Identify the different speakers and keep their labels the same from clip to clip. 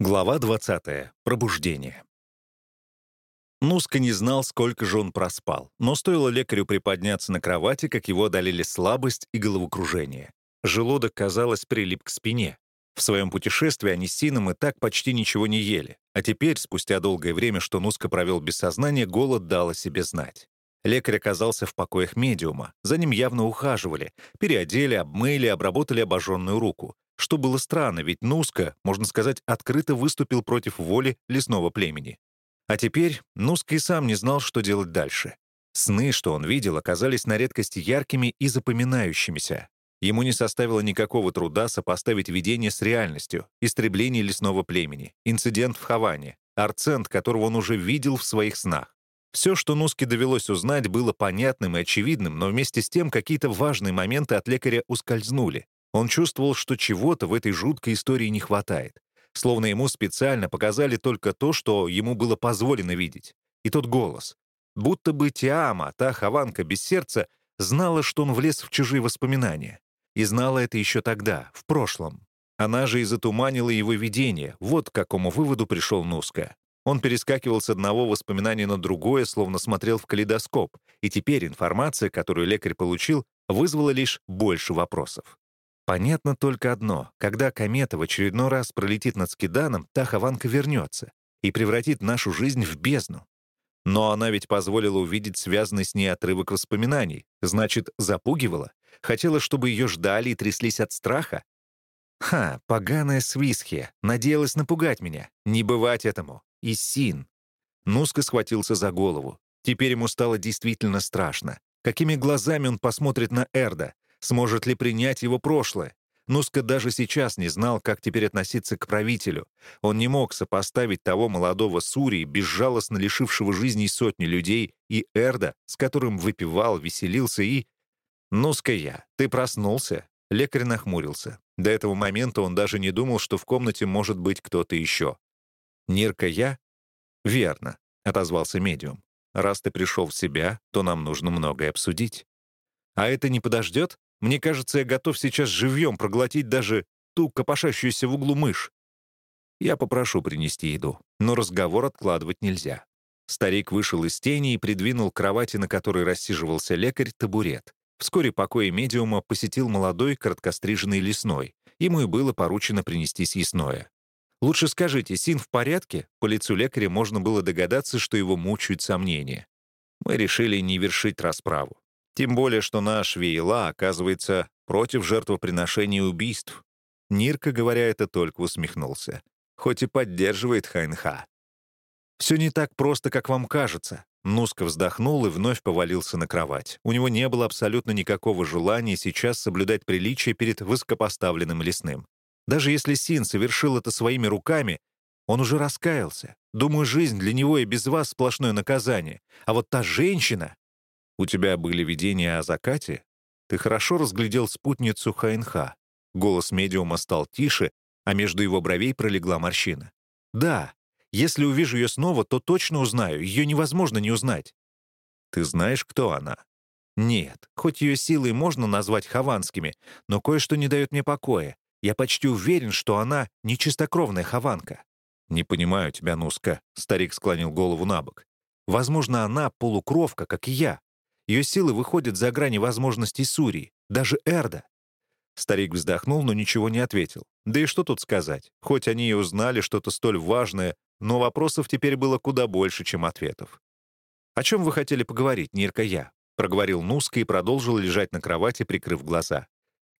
Speaker 1: Глава 20. Пробуждение. Нуска не знал, сколько же он проспал, но стоило лекарю приподняться на кровати, как его одолели слабость и головокружение. Желудок, казалось, прилип к спине. В своем путешествии они с Сином и так почти ничего не ели, а теперь, спустя долгое время, что Нуска провел без сознания, голод дал о себе знать. Лекарь оказался в покоях медиума. За ним явно ухаживали. Переодели, обмыли, обработали обожженную руку. Что было странно, ведь Нуска, можно сказать, открыто выступил против воли лесного племени. А теперь Нуска и сам не знал, что делать дальше. Сны, что он видел, оказались на редкость яркими и запоминающимися. Ему не составило никакого труда сопоставить видение с реальностью, истребление лесного племени, инцидент в Хаване, арцент, которого он уже видел в своих снах. Все, что Нуске довелось узнать, было понятным и очевидным, но вместе с тем какие-то важные моменты от лекаря ускользнули. Он чувствовал, что чего-то в этой жуткой истории не хватает. Словно ему специально показали только то, что ему было позволено видеть. И тот голос. Будто бы Тиама, та хованка без сердца, знала, что он влез в чужие воспоминания. И знала это еще тогда, в прошлом. Она же и затуманила его видение. Вот к какому выводу пришел Нуска. Он перескакивал с одного воспоминания на другое, словно смотрел в калейдоскоп, и теперь информация, которую лекарь получил, вызвала лишь больше вопросов. Понятно только одно. Когда комета в очередной раз пролетит над Скиданом, та Хованка вернется и превратит нашу жизнь в бездну. Но она ведь позволила увидеть связанный с ней отрывок воспоминаний. Значит, запугивала? Хотела, чтобы ее ждали и тряслись от страха? Ха, поганая свисхия. Надеялась напугать меня. Не бывать этому. И син. Нуска схватился за голову. Теперь ему стало действительно страшно. Какими глазами он посмотрит на Эрда? Сможет ли принять его прошлое? Нуска даже сейчас не знал, как теперь относиться к правителю. Он не мог сопоставить того молодого Сурии, безжалостно лишившего жизни сотни людей, и Эрда, с которым выпивал, веселился и... «Нуска я, ты проснулся?» Лекарь нахмурился. До этого момента он даже не думал, что в комнате может быть кто-то еще. «Нирка я?» «Верно», — отозвался медиум. «Раз ты пришел в себя, то нам нужно многое обсудить». «А это не подождет?» Мне кажется, я готов сейчас живьем проглотить даже ту копошащуюся в углу мышь. Я попрошу принести еду, но разговор откладывать нельзя. Старик вышел из тени и придвинул к кровати, на которой рассиживался лекарь, табурет. Вскоре покои медиума посетил молодой, короткостриженный лесной. Ему и было поручено принести съестное. «Лучше скажите, Син в порядке?» По лицу лекаря можно было догадаться, что его мучают сомнения. Мы решили не вершить расправу. Тем более, что наш Вейла, оказывается, против жертвоприношений и убийств. Нирка, говоря это, только усмехнулся. Хоть и поддерживает Хайнха. «Все не так просто, как вам кажется». Нуска вздохнул и вновь повалился на кровать. У него не было абсолютно никакого желания сейчас соблюдать приличие перед высокопоставленным лесным. Даже если Син совершил это своими руками, он уже раскаялся. Думаю, жизнь для него и без вас сплошное наказание. А вот та женщина... У тебя были видения о закате? Ты хорошо разглядел спутницу Хайнха. Голос медиума стал тише, а между его бровей пролегла морщина. Да, если увижу ее снова, то точно узнаю, ее невозможно не узнать. Ты знаешь, кто она? Нет, хоть ее силы можно назвать хаванскими, но кое-что не дает мне покоя. Я почти уверен, что она не чистокровная хаванка. «Не понимаю тебя, Нуска», — старик склонил голову на бок. «Возможно, она полукровка, как и я. Ее силы выходят за грани возможностей Сурии, даже Эрда. Старик вздохнул, но ничего не ответил. Да и что тут сказать? Хоть они и узнали что-то столь важное, но вопросов теперь было куда больше, чем ответов. «О чем вы хотели поговорить, Нирка я?» — проговорил Нуска и продолжил лежать на кровати, прикрыв глаза.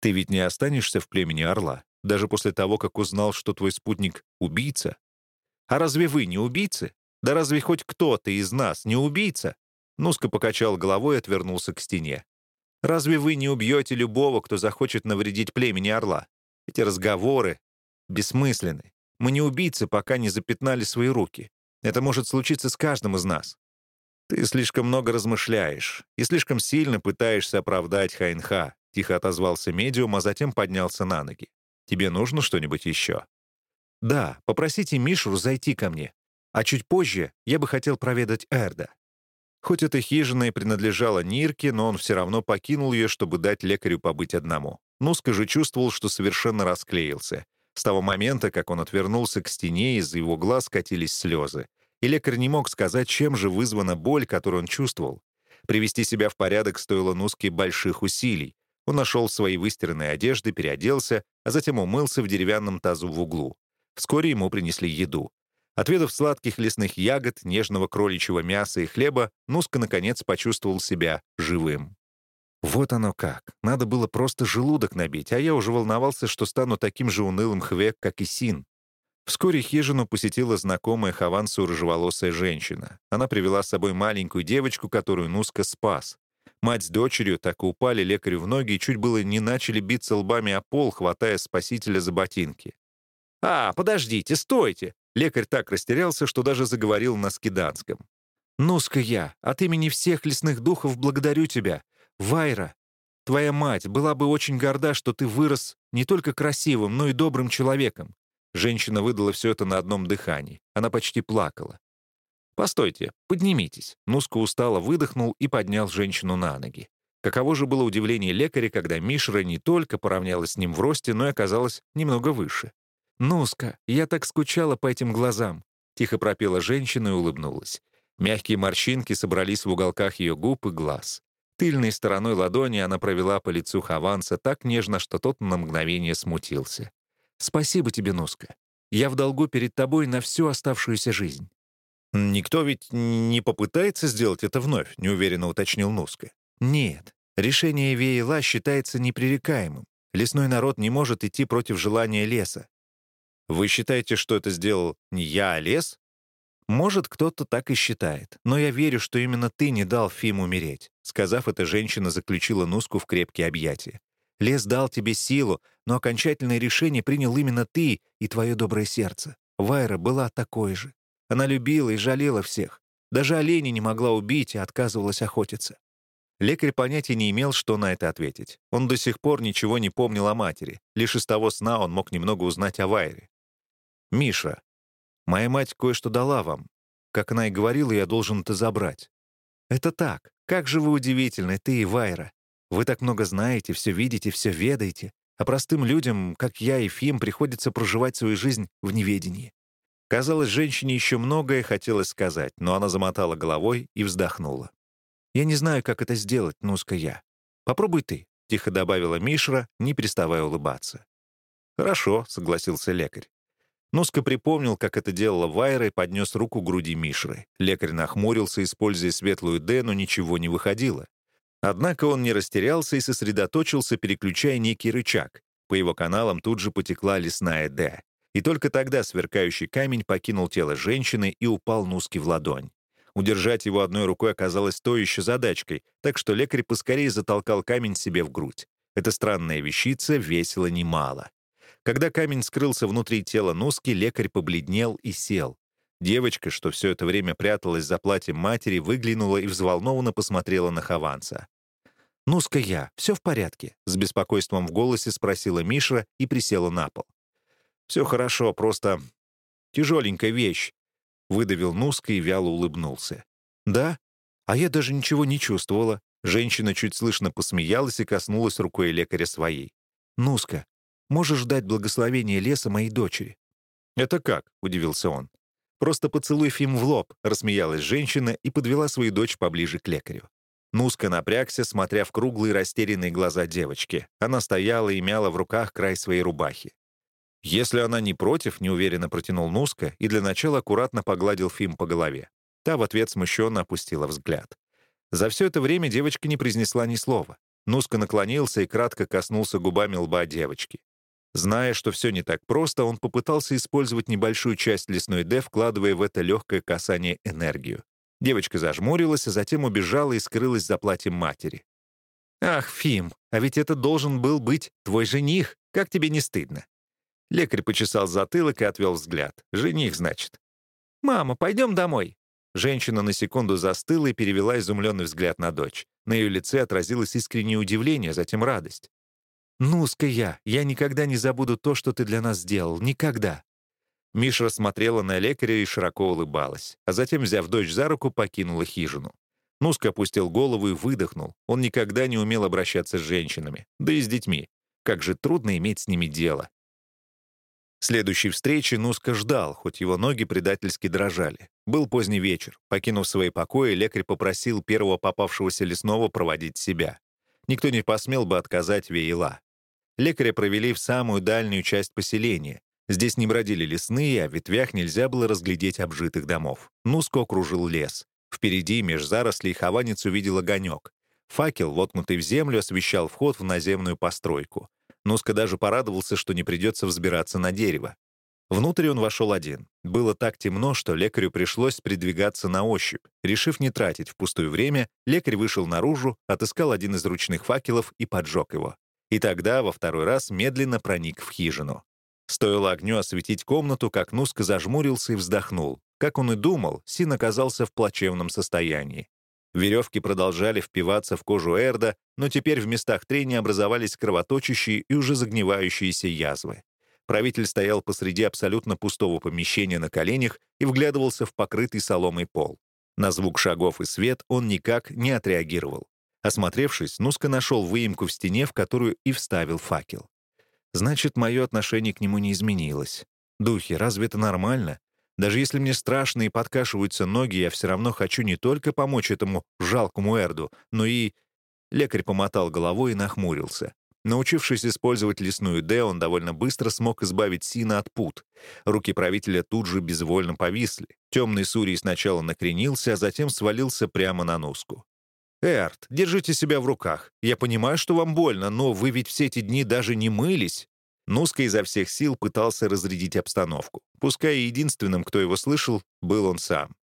Speaker 1: «Ты ведь не останешься в племени Орла, даже после того, как узнал, что твой спутник — убийца? А разве вы не убийцы? Да разве хоть кто-то из нас не убийца?» Нуска покачал головой и отвернулся к стене. «Разве вы не убьете любого, кто захочет навредить племени Орла? Эти разговоры бессмысленны. Мы не убийцы, пока не запятнали свои руки. Это может случиться с каждым из нас. Ты слишком много размышляешь и слишком сильно пытаешься оправдать Хайнха», — тихо отозвался медиум, а затем поднялся на ноги. «Тебе нужно что-нибудь еще?» «Да, попросите Мишру зайти ко мне. А чуть позже я бы хотел проведать Эрда. Хоть эта хижина и принадлежала Нирке, но он все равно покинул ее, чтобы дать лекарю побыть одному. Нуска же чувствовал, что совершенно расклеился. С того момента, как он отвернулся к стене, из его глаз катились слезы. И лекарь не мог сказать, чем же вызвана боль, которую он чувствовал. Привести себя в порядок стоило Нуске больших усилий. Он нашел свои выстиранные одежды, переоделся, а затем умылся в деревянном тазу в углу. Вскоре ему принесли еду. Отведав сладких лесных ягод, нежного кроличьего мяса и хлеба, Нуска, наконец, почувствовал себя живым. Вот оно как. Надо было просто желудок набить, а я уже волновался, что стану таким же унылым хвек, как и Син. Вскоре хижину посетила знакомая Хавансу рыжеволосая женщина. Она привела с собой маленькую девочку, которую Нуска спас. Мать с дочерью так и упали лекарю в ноги и чуть было не начали биться лбами о пол, хватая спасителя за ботинки. «А, подождите, стойте!» Лекарь так растерялся, что даже заговорил на скиданском. «Нуска я, от имени всех лесных духов благодарю тебя. Вайра, твоя мать была бы очень горда, что ты вырос не только красивым, но и добрым человеком. Женщина выдала все это на одном дыхании. Она почти плакала. «Постойте, поднимитесь». Нуска устало выдохнул и поднял женщину на ноги. Каково же было удивление лекаря, когда Мишра не только поравнялась с ним в росте, но и оказалась немного выше. «Нуска, я так скучала по этим глазам», — тихо пропела женщина и улыбнулась. Мягкие морщинки собрались в уголках ее губ и глаз. Тыльной стороной ладони она провела по лицу Хаванса так нежно, что тот на мгновение смутился. «Спасибо тебе, Нуска. Я в долгу перед тобой на всю оставшуюся жизнь». «Никто ведь не попытается сделать это вновь», — неуверенно уточнил Нуска. «Нет. Решение Веяла считается непререкаемым. Лесной народ не может идти против желания леса. Вы считаете, что это сделал не я, а лес? Может, кто-то так и считает, но я верю, что именно ты не дал Фим умереть. Сказав это, женщина заключила Нуску в крепкие объятия. Лес дал тебе силу, но окончательное решение принял именно ты и твое доброе сердце. Вайра была такой же. Она любила и жалела всех. Даже оленя не могла убить и отказывалась охотиться. Лекарь понятия не имел, что на это ответить. Он до сих пор ничего не помнил о матери. Лишь из того сна он мог немного узнать о Вайре. «Миша, Моя мать кое-что дала вам. Как она и говорила, я должен это забрать. Это так. Как же вы удивительны, ты и Вайра. Вы так много знаете, все видите, все ведаете. А простым людям, как я и Фим, приходится проживать свою жизнь в неведении. Казалось, женщине еще многое хотелось сказать, но она замотала головой и вздохнула. «Я не знаю, как это сделать, Нуска я. Попробуй ты», — тихо добавила Мишра, не переставая улыбаться. «Хорошо», — согласился лекарь. Нуска припомнил, как это делала Вайра и поднес руку к груди Мишры. Лекарь нахмурился, используя светлую «Д», но ничего не выходило. Однако он не растерялся и сосредоточился, переключая некий рычаг. По его каналам тут же потекла лесная «Д». И только тогда сверкающий камень покинул тело женщины и упал Нуске в ладонь. Удержать его одной рукой оказалось той еще задачкой, так что лекарь поскорее затолкал камень себе в грудь. Эта странная вещица весила немало. Когда камень скрылся внутри тела Нуски, лекарь побледнел и сел. Девочка, что все это время пряталась за платьем матери, выглянула и взволнованно посмотрела на Хованца. «Нуска я, все в порядке?» — с беспокойством в голосе спросила Миша и присела на пол. «Все хорошо, просто тяжеленькая вещь», — выдавил Нуска и вяло улыбнулся. «Да? А я даже ничего не чувствовала». Женщина чуть слышно посмеялась и коснулась рукой лекаря своей. «Нуска, Можешь дать благословение леса моей дочери». «Это как?» — удивился он. «Просто поцелуй Фим в лоб», — рассмеялась женщина и подвела свою дочь поближе к лекарю. Нуска напрягся, смотря в круглые растерянные глаза девочки. Она стояла и мяла в руках край своей рубахи. «Если она не против», — неуверенно протянул Нуска и для начала аккуратно погладил Фим по голове. Та в ответ смущенно опустила взгляд. За все это время девочка не произнесла ни слова. Нуска наклонился и кратко коснулся губами лба девочки. Зная, что все не так просто, он попытался использовать небольшую часть лесной Д, вкладывая в это легкое касание энергию. Девочка зажмурилась, а затем убежала и скрылась за платьем матери. «Ах, Фим, а ведь это должен был быть твой жених. Как тебе не стыдно?» Лекарь почесал затылок и отвел взгляд. «Жених, значит». «Мама, пойдем домой». Женщина на секунду застыла и перевела изумленный взгляд на дочь. На ее лице отразилось искреннее удивление, затем радость. «Ну-ска я, я никогда не забуду то, что ты для нас сделал. Никогда!» Миша смотрела на лекаря и широко улыбалась, а затем, взяв дочь за руку, покинула хижину. Нуска опустил голову и выдохнул. Он никогда не умел обращаться с женщинами, да и с детьми. Как же трудно иметь с ними дело. Следующей встречи Нуска ждал, хоть его ноги предательски дрожали. Был поздний вечер. Покинув свои покои, лекарь попросил первого попавшегося лесного проводить себя. Никто не посмел бы отказать Вейла. Лекаря провели в самую дальнюю часть поселения. Здесь не бродили лесные, а в ветвях нельзя было разглядеть обжитых домов. Нуско окружил лес. Впереди, меж зарослей, хованец увидел огонек. Факел, воткнутый в землю, освещал вход в наземную постройку. Нуска даже порадовался, что не придется взбираться на дерево. Внутрь он вошел один. Было так темно, что лекарю пришлось придвигаться на ощупь. Решив не тратить впустую время, лекарь вышел наружу, отыскал один из ручных факелов и поджег его. И тогда во второй раз медленно проник в хижину. Стоило огню осветить комнату, как Нуска зажмурился и вздохнул. Как он и думал, Син оказался в плачевном состоянии. Веревки продолжали впиваться в кожу Эрда, но теперь в местах трения образовались кровоточащие и уже загнивающиеся язвы. Правитель стоял посреди абсолютно пустого помещения на коленях и вглядывался в покрытый соломой пол. На звук шагов и свет он никак не отреагировал. Осмотревшись, Нуска нашел выемку в стене, в которую и вставил факел. Значит, мое отношение к нему не изменилось. Духи, разве это нормально? Даже если мне страшно и подкашиваются ноги, я все равно хочу не только помочь этому жалкому Эрду, но и... Лекарь помотал головой и нахмурился. Научившись использовать лесную Д, он довольно быстро смог избавить Сина от пут. Руки правителя тут же безвольно повисли. Темный Сурий сначала накренился, а затем свалился прямо на Нуску. «Эрт, держите себя в руках. Я понимаю, что вам больно, но вы ведь все эти дни даже не мылись. Нуска изо всех сил пытался разрядить обстановку. Пускай единственным, кто его слышал, был он сам.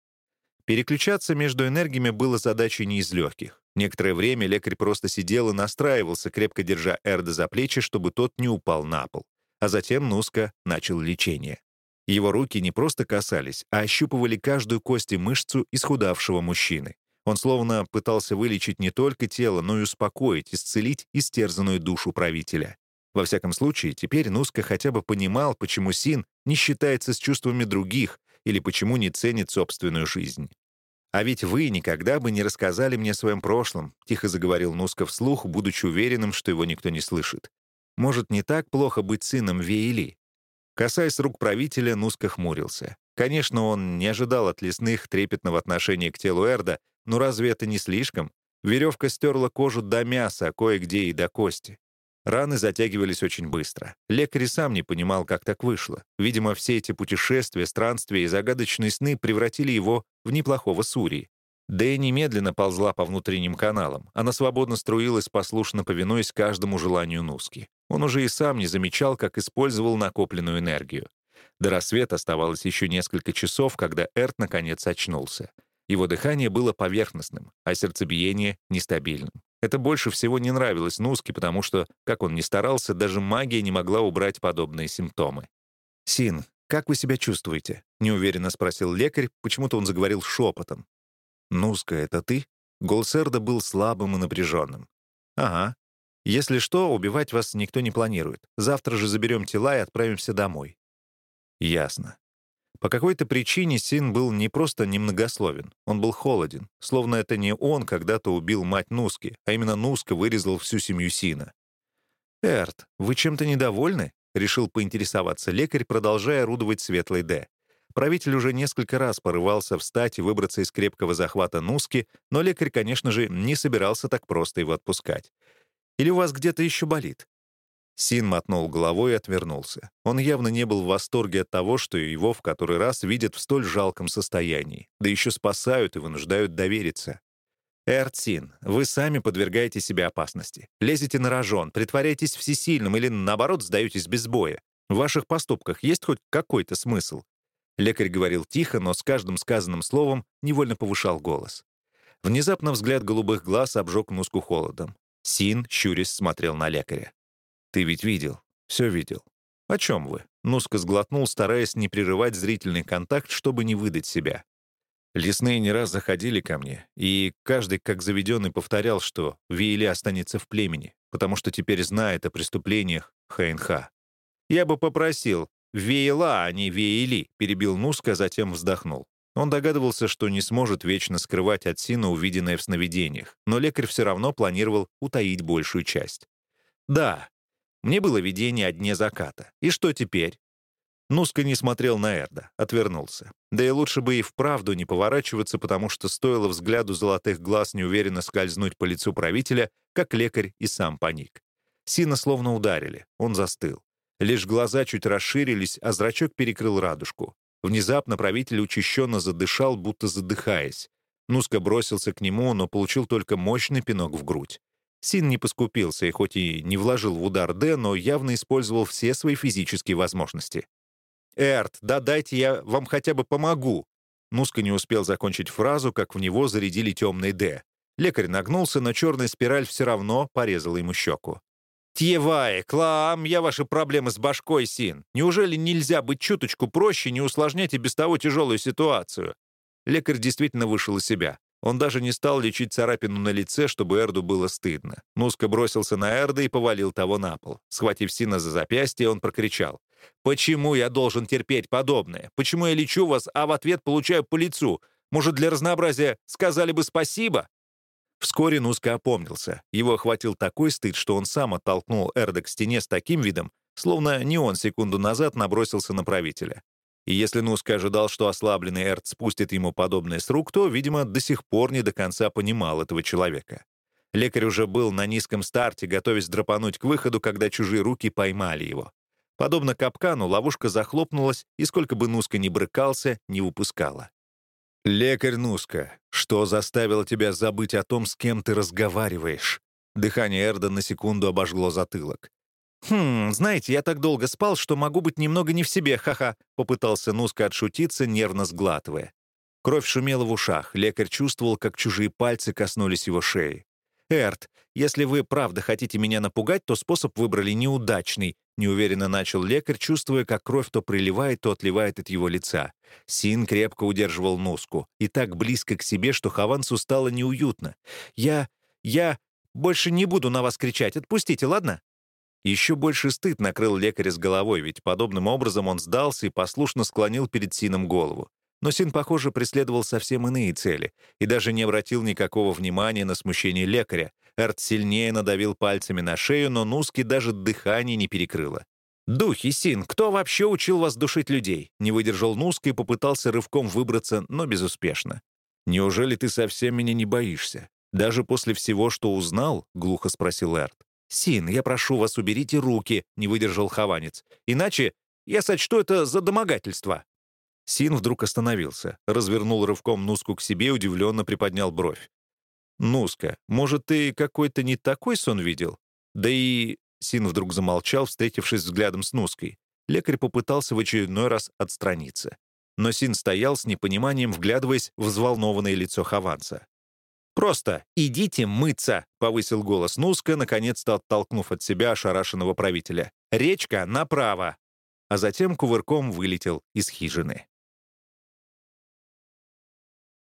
Speaker 1: Переключаться между энергиями было задачей не из легких. Некоторое время лекарь просто сидел и настраивался, крепко держа Эрда за плечи, чтобы тот не упал на пол. А затем Нуска начал лечение. Его руки не просто касались, а ощупывали каждую кость и мышцу исхудавшего мужчины. Он словно пытался вылечить не только тело, но и успокоить, исцелить истерзанную душу правителя. Во всяком случае, теперь Нуска хотя бы понимал, почему Син не считается с чувствами других или почему не ценит собственную жизнь. «А ведь вы никогда бы не рассказали мне о своем прошлом», — тихо заговорил Нуска вслух, будучи уверенным, что его никто не слышит. «Может, не так плохо быть сыном Веили?» Касаясь рук правителя, Нуска хмурился. Конечно, он не ожидал от лесных трепетного отношения к телу Эрда, но разве это не слишком? Веревка стерла кожу до мяса, а кое-где и до кости. Раны затягивались очень быстро. Лекарь сам не понимал, как так вышло. Видимо, все эти путешествия, странствия и загадочные сны превратили его в неплохого Сури. Дэя немедленно ползла по внутренним каналам. Она свободно струилась, послушно повинуясь каждому желанию Нуски. Он уже и сам не замечал, как использовал накопленную энергию. До рассвета оставалось еще несколько часов, когда Эрт наконец очнулся. Его дыхание было поверхностным, а сердцебиение — нестабильным. Это больше всего не нравилось Нуске, потому что, как он ни старался, даже магия не могла убрать подобные симптомы. «Син, как вы себя чувствуете?» — неуверенно спросил лекарь, почему-то он заговорил шепотом. «Нуска, это ты?» Голос Эрда был слабым и напряженным. «Ага. Если что, убивать вас никто не планирует. Завтра же заберем тела и отправимся домой». «Ясно. По какой-то причине Син был не просто немногословен, он был холоден, словно это не он когда-то убил мать Нуски, а именно Нуска вырезал всю семью Сина. «Эрт, вы чем-то недовольны?» — решил поинтересоваться лекарь, продолжая орудовать светлой «Д». Правитель уже несколько раз порывался встать и выбраться из крепкого захвата Нуски, но лекарь, конечно же, не собирался так просто его отпускать. «Или у вас где-то еще болит?» Син мотнул головой и отвернулся. Он явно не был в восторге от того, что его в который раз видят в столь жалком состоянии, да еще спасают и вынуждают довериться. «Эртсин, вы сами подвергаете себя опасности. Лезете на рожон, притворяетесь всесильным или, наоборот, сдаетесь без боя. В ваших поступках есть хоть какой-то смысл?» Лекарь говорил тихо, но с каждым сказанным словом невольно повышал голос. Внезапно взгляд голубых глаз обжег Нуску холодом. Син, щурясь, смотрел на лекаря. «Ты ведь видел, все видел. О чем вы?» Нуска сглотнул, стараясь не прерывать зрительный контакт, чтобы не выдать себя. Лесные не раз заходили ко мне, и каждый, как заведенный, повторял, что Виили останется в племени, потому что теперь знает о преступлениях ХНХ. «Я бы попросил, Вейла, а не Вейли», — перебил Нуска, затем вздохнул. Он догадывался, что не сможет вечно скрывать от Сина увиденное в сновидениях, но лекарь все равно планировал утаить большую часть. «Да, мне было видение о дне заката. И что теперь? Нуска не смотрел на Эрда, отвернулся. Да и лучше бы и вправду не поворачиваться, потому что стоило взгляду золотых глаз неуверенно скользнуть по лицу правителя, как лекарь и сам паник. Сина словно ударили, он застыл. Лишь глаза чуть расширились, а зрачок перекрыл радужку. Внезапно правитель учащенно задышал, будто задыхаясь. Нуска бросился к нему, но получил только мощный пинок в грудь. Син не поскупился и хоть и не вложил в удар Д, но явно использовал все свои физические возможности. «Эрт, да дайте я вам хотя бы помогу!» Нуска не успел закончить фразу, как в него зарядили темный «Д». Лекарь нагнулся, но черная спираль все равно порезала ему щеку. «Тьевай, Клам, я ваши проблемы с башкой, Син. Неужели нельзя быть чуточку проще, не усложнять и без того тяжелую ситуацию?» Лекарь действительно вышел из себя. Он даже не стал лечить царапину на лице, чтобы Эрду было стыдно. Нуска бросился на Эрда и повалил того на пол. Схватив Сина за запястье, он прокричал. Почему я должен терпеть подобное? Почему я лечу вас, а в ответ получаю по лицу? Может, для разнообразия сказали бы спасибо?» Вскоре Нуска опомнился. Его охватил такой стыд, что он сам оттолкнул Эрда к стене с таким видом, словно не он секунду назад набросился на правителя. И если Нуска ожидал, что ослабленный Эрд спустит ему подобное с рук, то, видимо, до сих пор не до конца понимал этого человека. Лекарь уже был на низком старте, готовясь драпануть к выходу, когда чужие руки поймали его. Подобно капкану, ловушка захлопнулась, и сколько бы Нуска ни брыкался, не выпускала. «Лекарь Нуска, что заставило тебя забыть о том, с кем ты разговариваешь?» Дыхание Эрда на секунду обожгло затылок. «Хм, знаете, я так долго спал, что могу быть немного не в себе, ха-ха», попытался Нуска отшутиться, нервно сглатывая. Кровь шумела в ушах, лекарь чувствовал, как чужие пальцы коснулись его шеи. «Эрт, если вы правда хотите меня напугать, то способ выбрали неудачный», неуверенно начал лекарь, чувствуя, как кровь то приливает, то отливает от его лица. Син крепко удерживал Нуску, и так близко к себе, что Хавансу стало неуютно. «Я... я... больше не буду на вас кричать, отпустите, ладно?» Еще больше стыд накрыл лекаря с головой, ведь подобным образом он сдался и послушно склонил перед Сином голову. Но Син, похоже, преследовал совсем иные цели и даже не обратил никакого внимания на смущение лекаря. Эрт сильнее надавил пальцами на шею, но Нуски даже дыхание не перекрыло. «Духи, Син, кто вообще учил вас душить людей?» Не выдержал Нуска и попытался рывком выбраться, но безуспешно. «Неужели ты совсем меня не боишься? Даже после всего, что узнал?» — глухо спросил Эрт. «Син, я прошу вас, уберите руки», — не выдержал Хованец. «Иначе я сочту это за домогательство». Син вдруг остановился, развернул рывком Нуску к себе и удивленно приподнял бровь. «Нуска, может, ты какой-то не такой сон видел? Да и...» Син вдруг замолчал, встретившись взглядом с Нуской. Лекарь попытался в очередной раз отстраниться. Но Син стоял с непониманием, вглядываясь в взволнованное лицо Хованца. «Просто идите мыться!» — повысил голос Нуска, наконец-то оттолкнув от себя ошарашенного правителя. «Речка направо!» А затем кувырком вылетел из хижины.